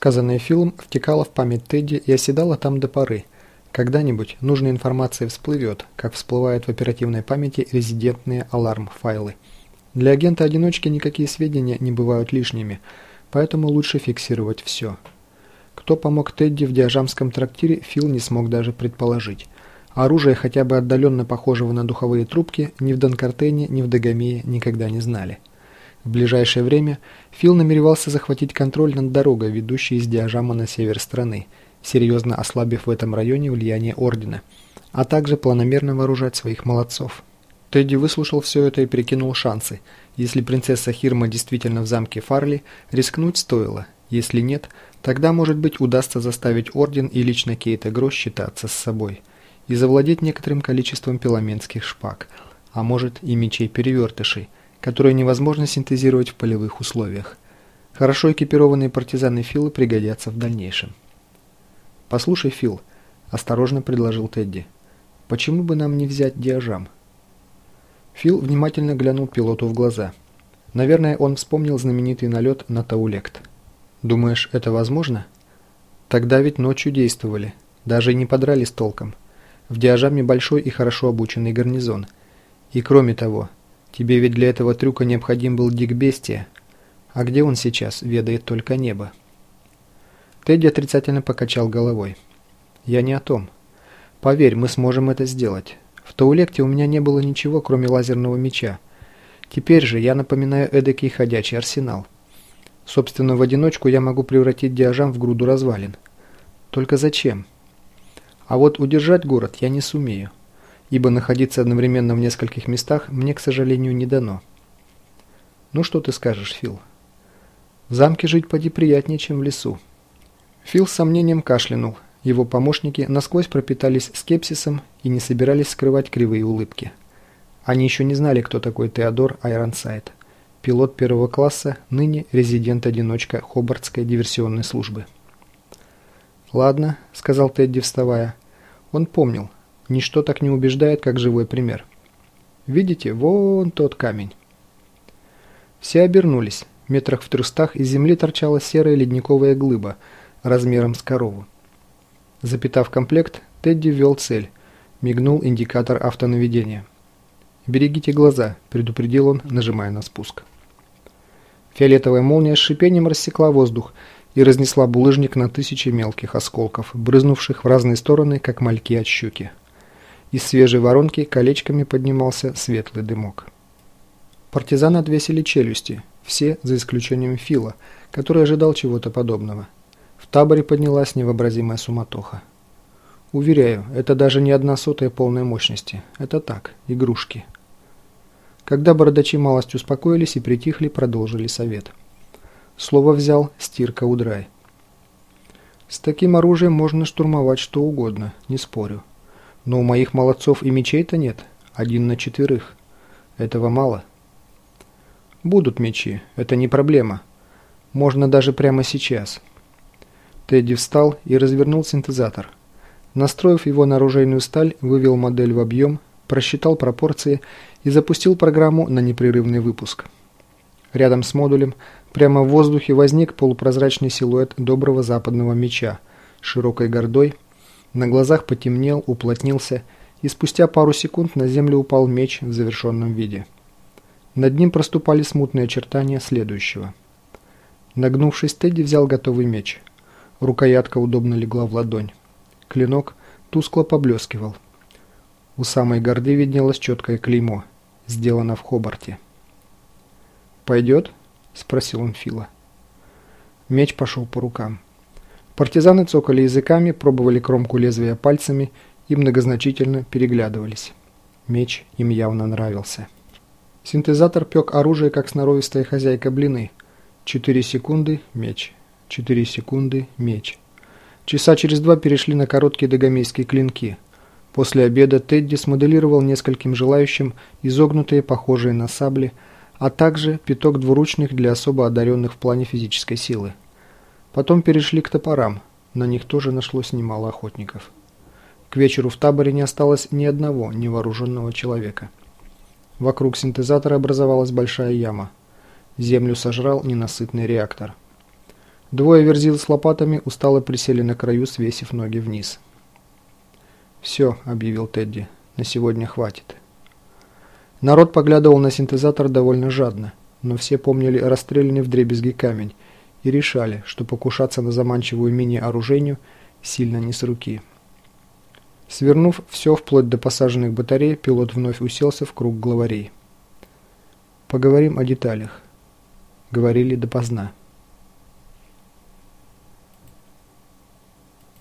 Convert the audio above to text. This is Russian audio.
Сказанное Филом втекало в память Тедди и оседало там до поры. Когда-нибудь нужная информация всплывет, как всплывают в оперативной памяти резидентные аларм-файлы. Для агента-одиночки никакие сведения не бывают лишними, поэтому лучше фиксировать все. Кто помог Тедди в диажамском трактире, Фил не смог даже предположить. Оружие, хотя бы отдаленно похожего на духовые трубки, ни в Донкартене, ни в Дагомее никогда не знали. В ближайшее время Фил намеревался захватить контроль над дорогой, ведущей из Диажама на север страны, серьезно ослабив в этом районе влияние Ордена, а также планомерно вооружать своих молодцов. Тедди выслушал все это и прикинул шансы. Если принцесса Хирма действительно в замке Фарли, рискнуть стоило. Если нет, тогда, может быть, удастся заставить Орден и лично Кейта Гро считаться с собой и завладеть некоторым количеством пеломенских шпаг, а может и мечей-перевертышей – которые невозможно синтезировать в полевых условиях. Хорошо экипированные партизаны Фила пригодятся в дальнейшем. «Послушай, Фил», – осторожно предложил Тедди, – «почему бы нам не взять диажам?» Фил внимательно глянул пилоту в глаза. Наверное, он вспомнил знаменитый налет на Таулект. «Думаешь, это возможно?» «Тогда ведь ночью действовали. Даже и не подрались толком. В Диажаме большой и хорошо обученный гарнизон. И кроме того, Тебе ведь для этого трюка необходим был Дик Бестия. А где он сейчас, ведает только небо. Тедди отрицательно покачал головой. Я не о том. Поверь, мы сможем это сделать. В Таулекте у меня не было ничего, кроме лазерного меча. Теперь же я напоминаю эдакий ходячий арсенал. Собственно, в одиночку я могу превратить Диажам в груду развалин. Только зачем? А вот удержать город я не сумею ибо находиться одновременно в нескольких местах мне, к сожалению, не дано. Ну что ты скажешь, Фил? В замке жить поди приятнее, чем в лесу. Фил с сомнением кашлянул. Его помощники насквозь пропитались скепсисом и не собирались скрывать кривые улыбки. Они еще не знали, кто такой Теодор Айронсайд, пилот первого класса, ныне резидент-одиночка Хобартской диверсионной службы. «Ладно», — сказал Тедди, вставая. Он помнил, Ничто так не убеждает, как живой пример. Видите, вон тот камень. Все обернулись. Метрах в трехстах из земли торчала серая ледниковая глыба, размером с корову. Запитав комплект, Тедди ввел цель. Мигнул индикатор автонаведения. «Берегите глаза», – предупредил он, нажимая на спуск. Фиолетовая молния с шипением рассекла воздух и разнесла булыжник на тысячи мелких осколков, брызнувших в разные стороны, как мальки от щуки. Из свежей воронки колечками поднимался светлый дымок. Партизаны отвесили челюсти, все за исключением Фила, который ожидал чего-то подобного. В таборе поднялась невообразимая суматоха. Уверяю, это даже не одна сотая полной мощности. Это так, игрушки. Когда бородачи малость успокоились и притихли, продолжили совет. Слово взял Стирка Удрай. С таким оружием можно штурмовать что угодно, не спорю. Но у моих молодцов и мечей-то нет. Один на четверых. Этого мало. Будут мечи. Это не проблема. Можно даже прямо сейчас. Тедди встал и развернул синтезатор. Настроив его на оружейную сталь, вывел модель в объем, просчитал пропорции и запустил программу на непрерывный выпуск. Рядом с модулем, прямо в воздухе, возник полупрозрачный силуэт доброго западного меча, широкой гордой, на глазах потемнел, уплотнился, и спустя пару секунд на землю упал меч в завершенном виде. Над ним проступали смутные очертания следующего. Нагнувшись, Тедди взял готовый меч. Рукоятка удобно легла в ладонь. Клинок тускло поблескивал. У самой горды виднелось четкое клеймо. Сделано в Хобарте. «Пойдет?» – спросил он Фила. Меч пошел по рукам. Партизаны цокали языками, пробовали кромку лезвия пальцами и многозначительно переглядывались. Меч им явно нравился. Синтезатор пек оружие, как сноровистая хозяйка блины. Четыре секунды – меч. Четыре секунды – меч. Часа через два перешли на короткие догомейские клинки. После обеда Тедди смоделировал нескольким желающим изогнутые, похожие на сабли, а также пяток двуручных для особо одаренных в плане физической силы. Потом перешли к топорам, на них тоже нашлось немало охотников. К вечеру в таборе не осталось ни одного невооруженного человека. Вокруг синтезатора образовалась большая яма. Землю сожрал ненасытный реактор. Двое верзил с лопатами устало присели на краю, свесив ноги вниз. «Все», — объявил Тедди, — «на сегодня хватит». Народ поглядывал на синтезатор довольно жадно, но все помнили расстрелянный вдребезги камень и решали, что покушаться на заманчивую мини-оружейню сильно не с руки. Свернув все вплоть до посаженных батарей, пилот вновь уселся в круг главарей. «Поговорим о деталях». Говорили допоздна.